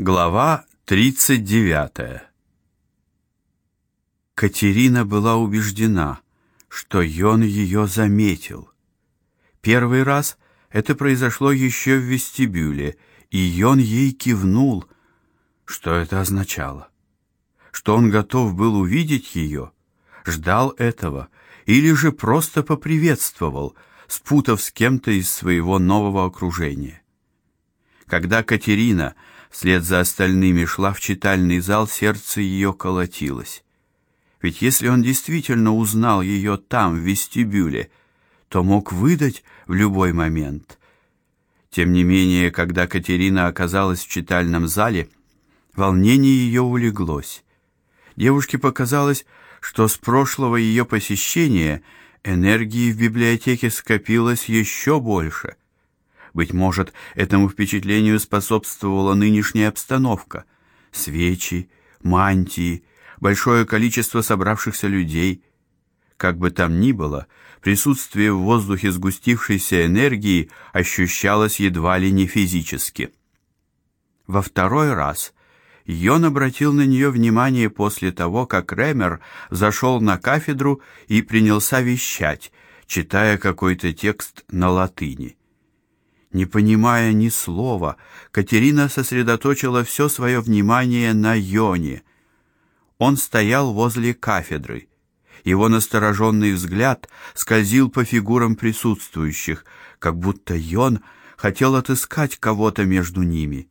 Глава 39. Катерина была убеждена, что Йон ее заметил. Первый раз это произошло еще в вестибюле, и Йон ей кивнул. Что это означало? Что он готов был увидеть ее, ждал этого, или же просто поприветствовал, спутав с кем-то из своего нового окружения. Когда Катерина вслед за остальными шла в читальный зал, сердце ее колотилось. Ведь если он действительно узнал ее там, в вестибюле, то мог выдать в любой момент. Тем не менее, когда Катерина оказалась в читальном зале, волнение ее улеглось. Девушке показалось, что с прошлого ее посещения энергии в библиотеке скопилось еще больше — быть может, этому впечатлению способствовала нынешняя обстановка. Свечи, мантии, большое количество собравшихся людей. Как бы там ни было, присутствие в воздухе сгустившейся энергии ощущалось едва ли не физически. Во второй раз Йон обратил на нее внимание после того, как Ремер зашел на кафедру и принялся вещать, читая какой-то текст на латыни. Не понимая ни слова, Катерина сосредоточила все свое внимание на Йоне. Он стоял возле кафедры. Его настороженный взгляд скользил по фигурам присутствующих, как будто Йон хотел отыскать кого-то между ними.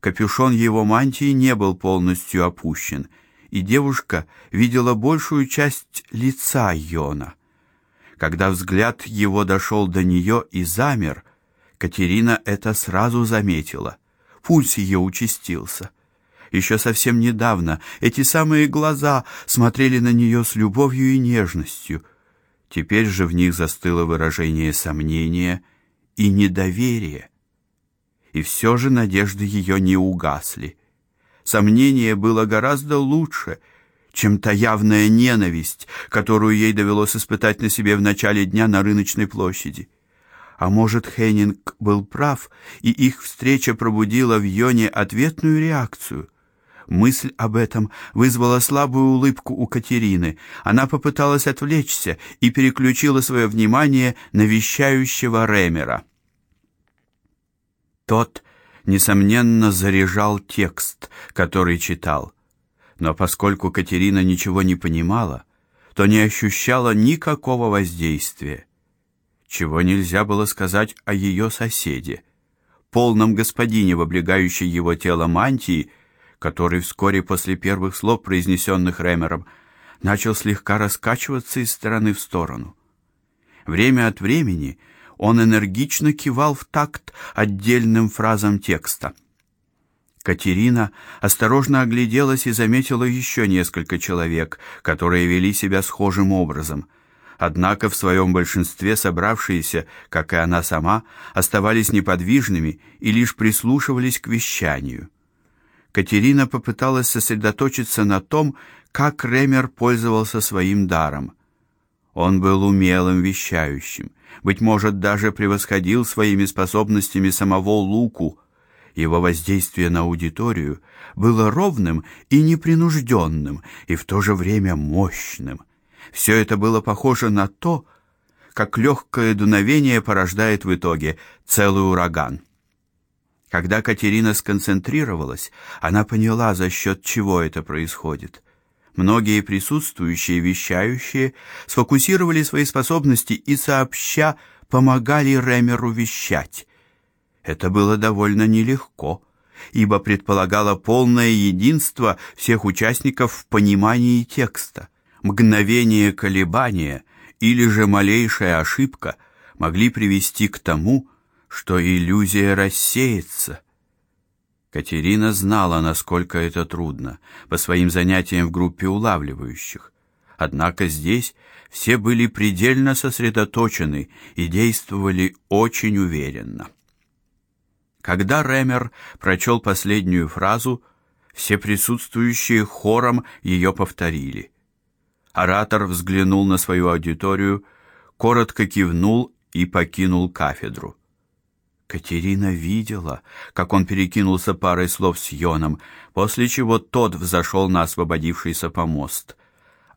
Капюшон его мантии не был полностью опущен, и девушка видела большую часть лица Йона. Когда взгляд его дошел до нее и замер, Катерина это сразу заметила. Пульс ее участился. Еще совсем недавно эти самые глаза смотрели на нее с любовью и нежностью. Теперь же в них застыло выражение сомнения и недоверия. И все же надежды ее не угасли. Сомнение было гораздо лучше, чем та явная ненависть, которую ей довелось испытать на себе в начале дня на рыночной площади. А может, Хеннинг был прав, и их встреча пробудила в Йоне ответную реакцию. Мысль об этом вызвала слабую улыбку у Катерины. Она попыталась отвлечься и переключила свое внимание на вещающего Ремера. Тот, несомненно, заряжал текст, который читал. Но поскольку Катерина ничего не понимала, то не ощущала никакого воздействия чего нельзя было сказать о ее соседе, полном господине в облегающей его тело мантии, который вскоре после первых слов, произнесенных Ремером, начал слегка раскачиваться из стороны в сторону. Время от времени он энергично кивал в такт отдельным фразам текста. Катерина осторожно огляделась и заметила еще несколько человек, которые вели себя схожим образом. Однако в своем большинстве собравшиеся, как и она сама, оставались неподвижными и лишь прислушивались к вещанию. Катерина попыталась сосредоточиться на том, как Ремер пользовался своим даром. Он был умелым вещающим, быть может, даже превосходил своими способностями самого Луку. Его воздействие на аудиторию было ровным и непринужденным, и в то же время мощным. Все это было похоже на то, как легкое дуновение порождает в итоге целый ураган. Когда Катерина сконцентрировалась, она поняла, за счет чего это происходит. Многие присутствующие вещающие сфокусировали свои способности и сообща помогали Ремеру вещать. Это было довольно нелегко, ибо предполагало полное единство всех участников в понимании текста мгновение колебания или же малейшая ошибка могли привести к тому, что иллюзия рассеется. Катерина знала, насколько это трудно по своим занятиям в группе улавливающих. Однако здесь все были предельно сосредоточены и действовали очень уверенно. Когда Ремер прочел последнюю фразу, все присутствующие хором ее повторили. Оратор взглянул на свою аудиторию, коротко кивнул и покинул кафедру. Катерина видела, как он перекинулся парой слов с Йоном, после чего тот взошел на освободившийся помост.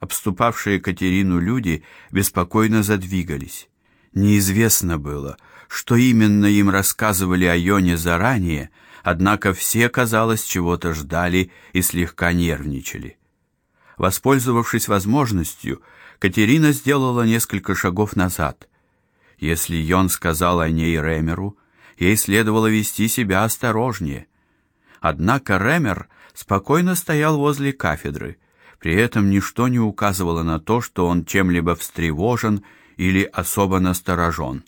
Обступавшие Катерину люди беспокойно задвигались. Неизвестно было, что именно им рассказывали о Йоне заранее, однако все, казалось, чего-то ждали и слегка нервничали. Воспользовавшись возможностью, Катерина сделала несколько шагов назад. Если Йон сказал о ней Ремеру, ей следовало вести себя осторожнее. Однако Ремер спокойно стоял возле кафедры. При этом ничто не указывало на то, что он чем-либо встревожен или особо насторожен.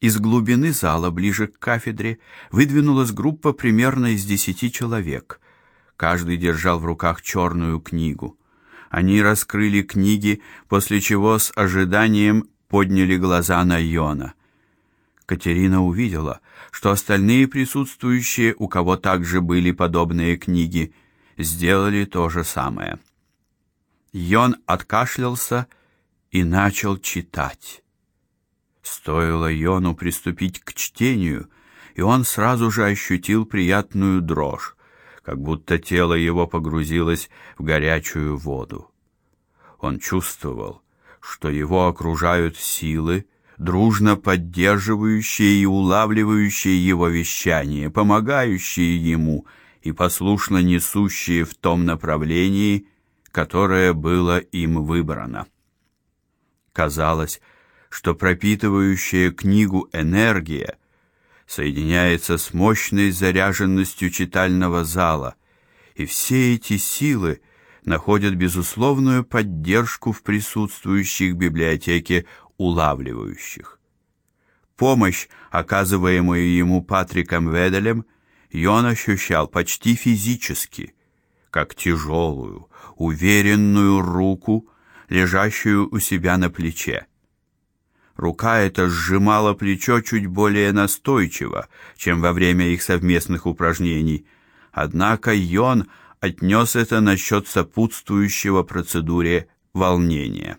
Из глубины зала, ближе к кафедре, выдвинулась группа примерно из десяти человек. Каждый держал в руках черную книгу. Они раскрыли книги, после чего с ожиданием подняли глаза на Йона. Катерина увидела, что остальные присутствующие, у кого также были подобные книги, сделали то же самое. Йон откашлялся и начал читать. Стоило Йону приступить к чтению, и он сразу же ощутил приятную дрожь, как будто тело его погрузилось в горячую воду. Он чувствовал, что его окружают силы, дружно поддерживающие и улавливающие его вещание, помогающие ему и послушно несущие в том направлении, которое было им выбрано. Казалось, что пропитывающая книгу энергия соединяется с мощной заряженностью читального зала, и все эти силы находят безусловную поддержку в присутствующих в библиотеке улавливающих. Помощь, оказываемую ему Патриком Веделем, Йон ощущал почти физически, как тяжелую, уверенную руку, лежащую у себя на плече. Рука эта сжимала плечо чуть более настойчиво, чем во время их совместных упражнений. Однако Йон отнес это насчет сопутствующего процедуре волнения.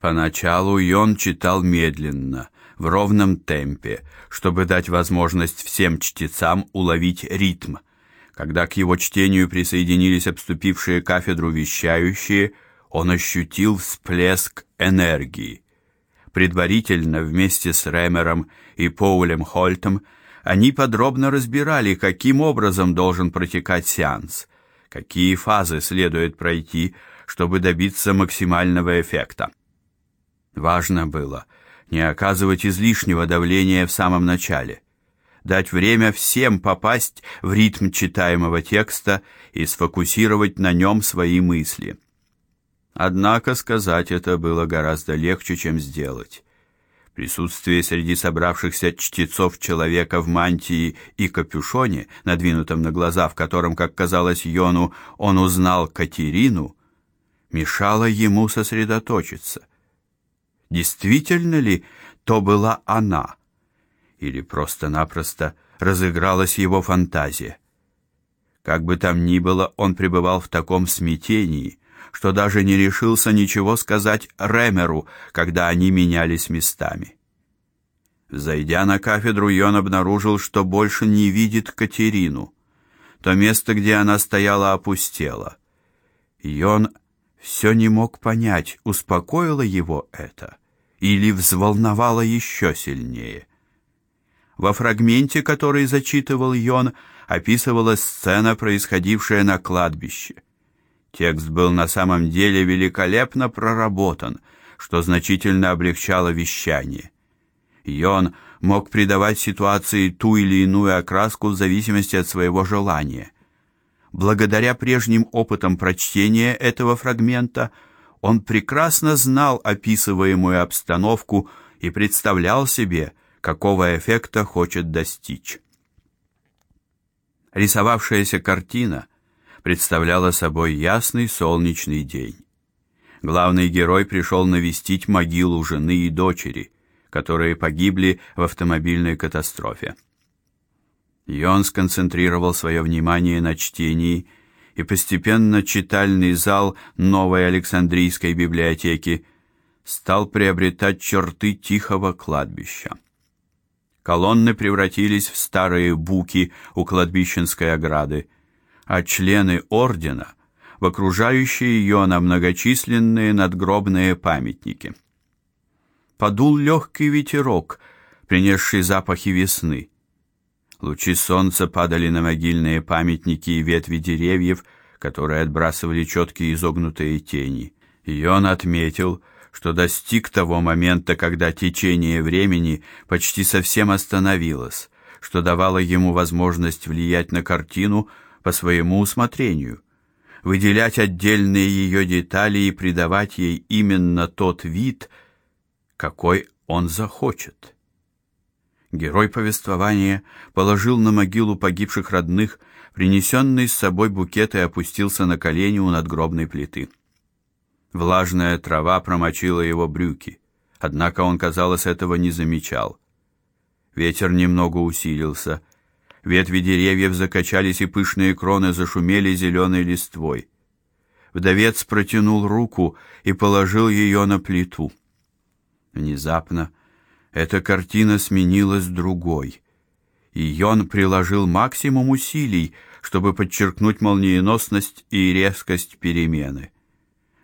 Поначалу Йон читал медленно, в ровном темпе, чтобы дать возможность всем чтецам уловить ритм. Когда к его чтению присоединились обступившие кафедру вещающие, он ощутил всплеск энергии. Предварительно вместе с Ремером и Поулем Хольтом они подробно разбирали, каким образом должен протекать сеанс, какие фазы следует пройти, чтобы добиться максимального эффекта. Важно было не оказывать излишнего давления в самом начале, дать время всем попасть в ритм читаемого текста и сфокусировать на нем свои мысли. Однако сказать это было гораздо легче, чем сделать. Присутствие среди собравшихся чтецов человека в мантии и капюшоне, надвинутом на глаза, в котором, как казалось Йону, он узнал Катерину, мешало ему сосредоточиться. Действительно ли то была она? Или просто-напросто разыгралась его фантазия? Как бы там ни было, он пребывал в таком смятении, что даже не решился ничего сказать Ремеру, когда они менялись местами. Зайдя на кафедру, Йон обнаружил, что больше не видит Катерину. То место, где она стояла, опустело. Йон все не мог понять, успокоило его это или взволновало еще сильнее. Во фрагменте, который зачитывал Йон, описывалась сцена, происходившая на кладбище. Текст был на самом деле великолепно проработан, что значительно облегчало вещание. Йон мог придавать ситуации ту или иную окраску в зависимости от своего желания. Благодаря прежним опытам прочтения этого фрагмента он прекрасно знал описываемую обстановку и представлял себе, какого эффекта хочет достичь. Рисовавшаяся картина представляла собой ясный солнечный день. Главный герой пришел навестить могилу жены и дочери, которые погибли в автомобильной катастрофе. И он сконцентрировал свое внимание на чтении и постепенно читальный зал новой Александрийской библиотеки стал приобретать черты тихого кладбища. Колонны превратились в старые буки у кладбищенской ограды, а члены ордена в окружающие ее на многочисленные надгробные памятники. Подул легкий ветерок, принесший запахи весны. Лучи солнца падали на могильные памятники и ветви деревьев, которые отбрасывали четкие изогнутые тени. И он отметил, что достиг того момента, когда течение времени почти совсем остановилось, что давало ему возможность влиять на картину по своему усмотрению, выделять отдельные ее детали и придавать ей именно тот вид, какой он захочет. Герой повествования положил на могилу погибших родных принесенный с собой букет и опустился на колени у надгробной плиты. Влажная трава промочила его брюки, однако он, казалось, этого не замечал. Ветер немного усилился. Ветви деревьев закачались, и пышные кроны зашумели зеленой листвой. Вдовец протянул руку и положил ее на плиту. Внезапно эта картина сменилась другой, и Йон приложил максимум усилий, чтобы подчеркнуть молниеносность и резкость перемены.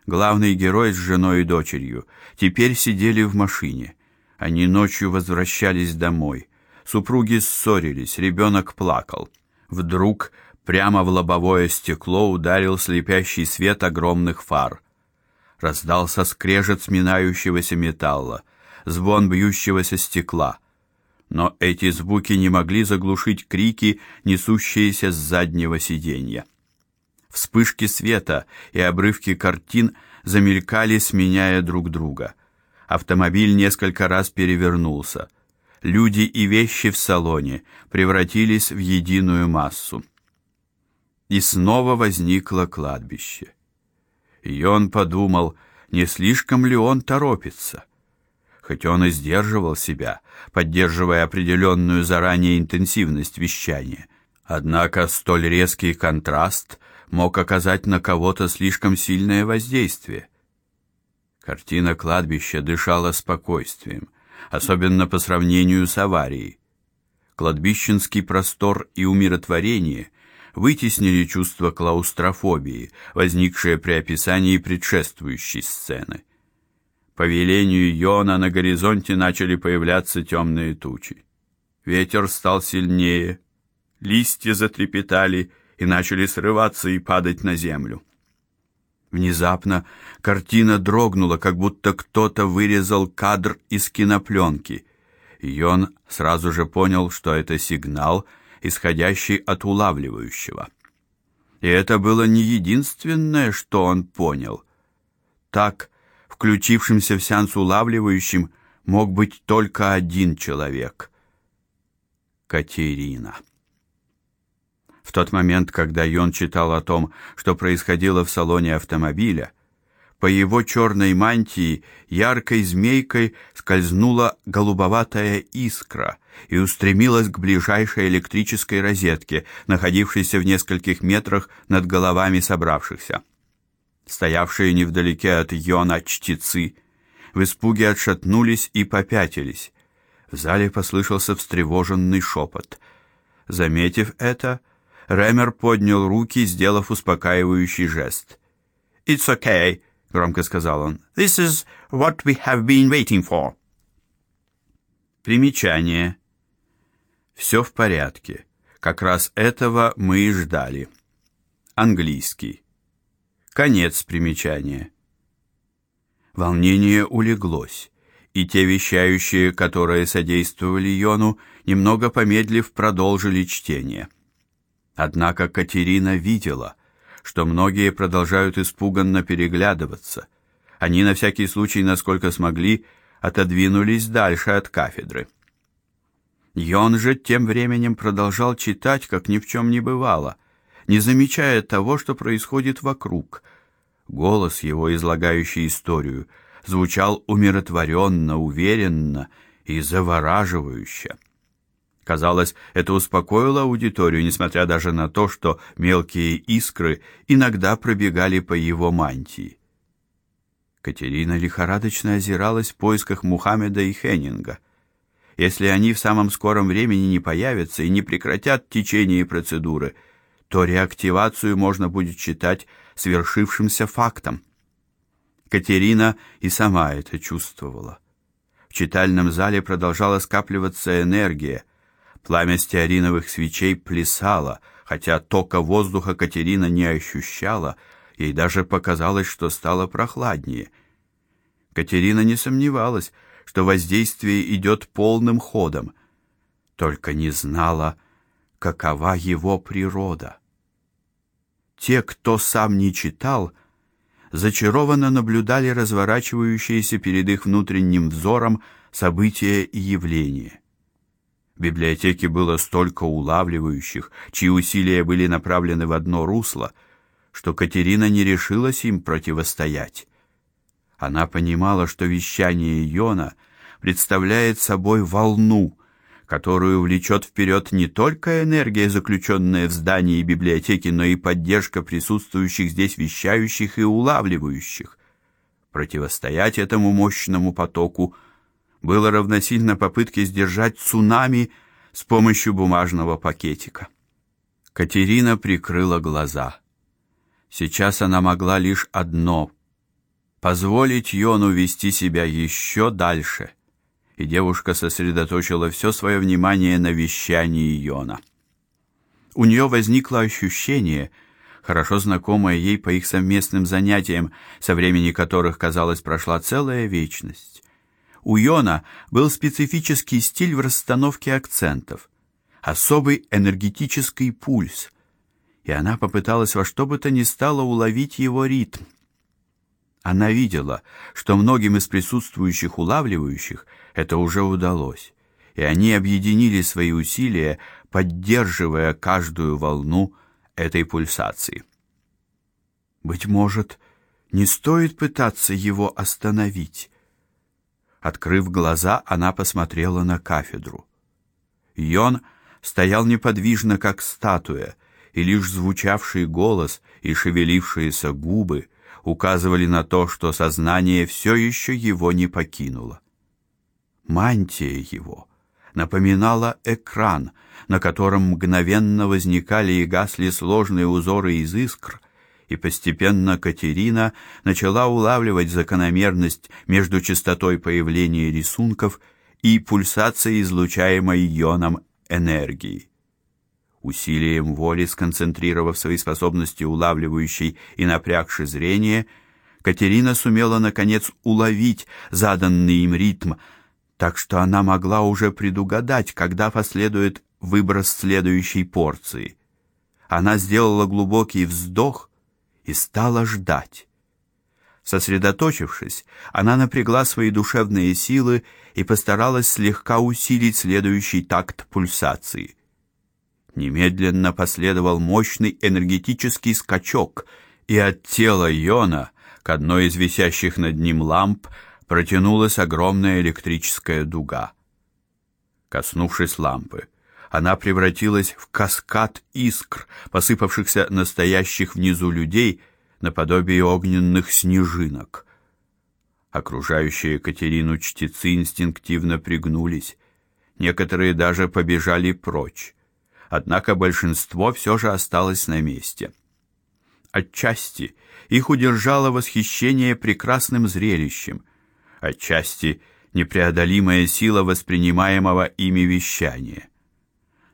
Главный герой с женой и дочерью теперь сидели в машине. Они ночью возвращались домой. Супруги ссорились, ребенок плакал. Вдруг прямо в лобовое стекло ударил слепящий свет огромных фар. Раздался скрежет сминающегося металла, звон бьющегося стекла. Но эти звуки не могли заглушить крики, несущиеся с заднего сиденья. Вспышки света и обрывки картин замелькали, сменяя друг друга. Автомобиль несколько раз перевернулся. Люди и вещи в салоне превратились в единую массу. И снова возникло кладбище. И он подумал, не слишком ли он торопится. Хоть он и сдерживал себя, поддерживая определенную заранее интенсивность вещания, однако столь резкий контраст мог оказать на кого-то слишком сильное воздействие. Картина кладбища дышала спокойствием, особенно по сравнению с аварией. Кладбищенский простор и умиротворение вытеснили чувство клаустрофобии, возникшее при описании предшествующей сцены. По велению Йона на горизонте начали появляться темные тучи. Ветер стал сильнее, листья затрепетали, и начали срываться и падать на землю. Внезапно картина дрогнула, как будто кто-то вырезал кадр из кинопленки. И он сразу же понял, что это сигнал, исходящий от улавливающего. И это было не единственное, что он понял. Так, включившимся в сеанс улавливающим мог быть только один человек — Катерина. В тот момент, когда Йон читал о том, что происходило в салоне автомобиля, по его черной мантии яркой змейкой скользнула голубоватая искра и устремилась к ближайшей электрической розетке, находившейся в нескольких метрах над головами собравшихся. Стоявшие невдалеке от Йона чтецы в испуге отшатнулись и попятились. В зале послышался встревоженный шепот. Заметив это, Ремер поднял руки, сделав успокаивающий жест. "It's okay", громко сказал он. "This is what we have been waiting for". Примечание. Все в порядке. Как раз этого мы и ждали. Английский. Конец примечания. Волнение улеглось, и те вещающие, которые содействовали Йону, немного помедлив продолжили чтение. Однако Катерина видела, что многие продолжают испуганно переглядываться. Они на всякий случай, насколько смогли, отодвинулись дальше от кафедры. Йон же тем временем продолжал читать, как ни в чем не бывало, не замечая того, что происходит вокруг. Голос его, излагающий историю, звучал умиротворенно, уверенно и завораживающе. Казалось, это успокоило аудиторию, несмотря даже на то, что мелкие искры иногда пробегали по его мантии. Катерина лихорадочно озиралась в поисках Мухаммеда и Хеннинга. Если они в самом скором времени не появятся и не прекратят течение процедуры, то реактивацию можно будет считать свершившимся фактом. Катерина и сама это чувствовала. В читальном зале продолжала скапливаться энергия. Пламя стеариновых свечей плясало, хотя тока воздуха Катерина не ощущала, ей даже показалось, что стало прохладнее. Катерина не сомневалась, что воздействие идет полным ходом, только не знала, какова его природа. Те, кто сам не читал, зачарованно наблюдали разворачивающиеся перед их внутренним взором события и явления. В библиотеке было столько улавливающих, чьи усилия были направлены в одно русло, что Катерина не решилась им противостоять. Она понимала, что вещание Йона представляет собой волну, которую влечет вперед не только энергия, заключенная в здании библиотеки, но и поддержка присутствующих здесь вещающих и улавливающих. Противостоять этому мощному потоку было равносильно попытке сдержать цунами с помощью бумажного пакетика. Катерина прикрыла глаза. Сейчас она могла лишь одно позволить Йону вести себя еще дальше и девушка сосредоточила все свое внимание на вещании Йона. У нее возникло ощущение, хорошо знакомое ей по их совместным занятиям, со времени которых, казалось, прошла целая вечность. У Йона был специфический стиль в расстановке акцентов, особый энергетический пульс, и она попыталась во что бы то ни стало уловить его ритм. Она видела, что многим из присутствующих улавливающих это уже удалось, и они объединили свои усилия, поддерживая каждую волну этой пульсации. Быть может, не стоит пытаться его остановить. Открыв глаза, она посмотрела на кафедру. Йон стоял неподвижно, как статуя, и лишь звучавший голос и шевелившиеся губы указывали на то, что сознание все еще его не покинуло. Мантия его напоминала экран, на котором мгновенно возникали и гасли сложные узоры из искр, и постепенно Катерина начала улавливать закономерность между частотой появления рисунков и пульсацией излучаемой ионом энергии. Усилием воли, сконцентрировав свои способности улавливающей и напрягши зрение, Катерина сумела наконец уловить заданный им ритм, так что она могла уже предугадать, когда последует выброс следующей порции. Она сделала глубокий вздох и стала ждать. Сосредоточившись, она напрягла свои душевные силы и постаралась слегка усилить следующий такт пульсации. Немедленно последовал мощный энергетический скачок, и от тела Йона к одной из висящих над ним ламп протянулась огромная электрическая дуга. Коснувшись лампы, она превратилась в каскад искр, посыпавшихся на стоящих внизу людей наподобие огненных снежинок. Окружающие Катерину чтецы инстинктивно пригнулись, некоторые даже побежали прочь однако большинство все же осталось на месте. Отчасти их удержало восхищение прекрасным зрелищем, отчасти непреодолимая сила воспринимаемого ими вещания.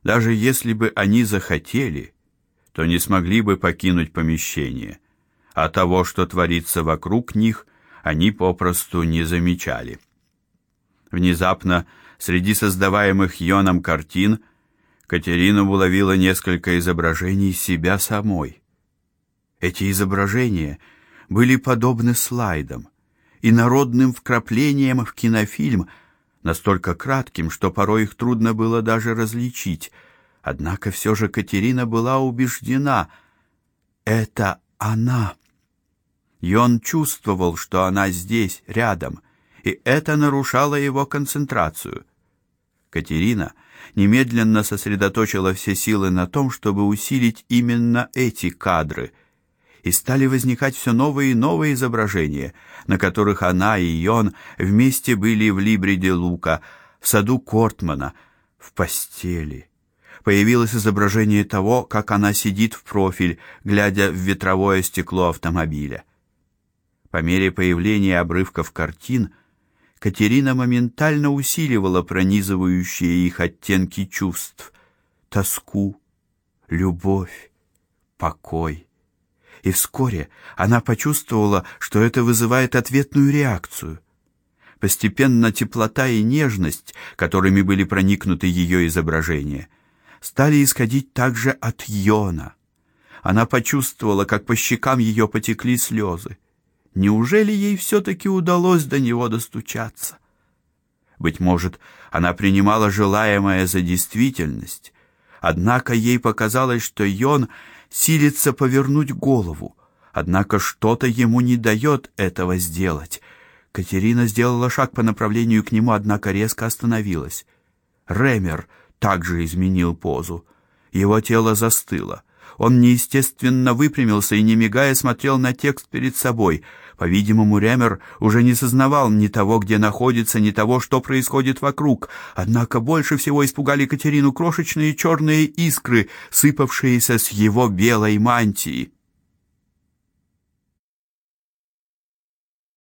Даже если бы они захотели, то не смогли бы покинуть помещение, а того, что творится вокруг них, они попросту не замечали. Внезапно среди создаваемых Йоном картин – Катерина уловила несколько изображений себя самой. Эти изображения были подобны слайдам и народным вкраплениям в кинофильм, настолько кратким, что порой их трудно было даже различить. Однако все же Катерина была убеждена это она. И он чувствовал, что она здесь, рядом, и это нарушало его концентрацию. Катерина немедленно сосредоточила все силы на том, чтобы усилить именно эти кадры. И стали возникать все новые и новые изображения, на которых она и он вместе были в Либриде Лука, в саду Кортмана, в постели. Появилось изображение того, как она сидит в профиль, глядя в ветровое стекло автомобиля. По мере появления обрывков картин Катерина моментально усиливала пронизывающие их оттенки чувств: тоску, любовь, покой. И вскоре она почувствовала, что это вызывает ответную реакцию. Постепенно теплота и нежность, которыми были проникнуты ее изображения, стали исходить также от Йона. Она почувствовала, как по щекам ее потекли слезы. Неужели ей все таки удалось до него достучаться? Быть может, она принимала желаемое за действительность, однако ей показалось, что Йон силится повернуть голову, однако что-то ему не дает этого сделать. Катерина сделала шаг по направлению к нему, однако резко остановилась. Ремер также изменил позу. Его тело застыло. Он неестественно выпрямился и не мигая смотрел на текст перед собой. По-видимому, Ремер уже не сознавал ни того, где находится, ни того, что происходит вокруг. Однако больше всего испугали Катерину крошечные черные искры, сыпавшиеся с его белой мантии.